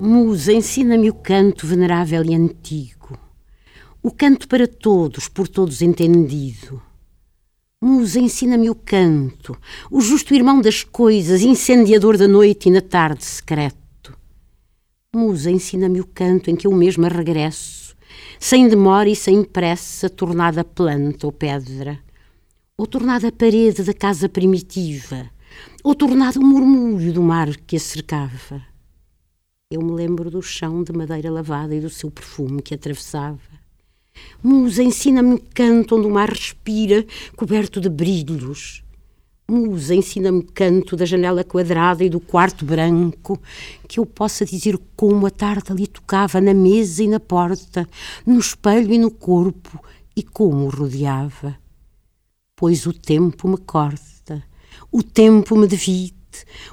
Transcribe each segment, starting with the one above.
Musa, ensina-me o canto venerável e antigo, o canto para todos, por todos entendido. Musa, ensina-me o canto, o justo irmão das coisas, incendiador da noite e na tarde secreto. Musa, ensina-me o canto em que eu mesma regresso, sem demora e sem pressa, tornada planta ou pedra, ou tornada parede da casa primitiva, ou tornado o murmúrio do mar que a cercava. Eu me lembro do chão de madeira lavada e do seu perfume que atravessava. Musa, ensina-me o canto onde o mar respira, coberto de brilhos. Musa, ensina-me o canto da janela quadrada e do quarto branco, que eu possa dizer como a tarde ali tocava na mesa e na porta, no espelho e no corpo, e como o rodeava. Pois o tempo me corta, o tempo me divide,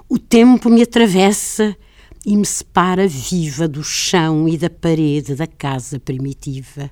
o tempo me atravessa e me separa viva do chão e da parede da casa primitiva.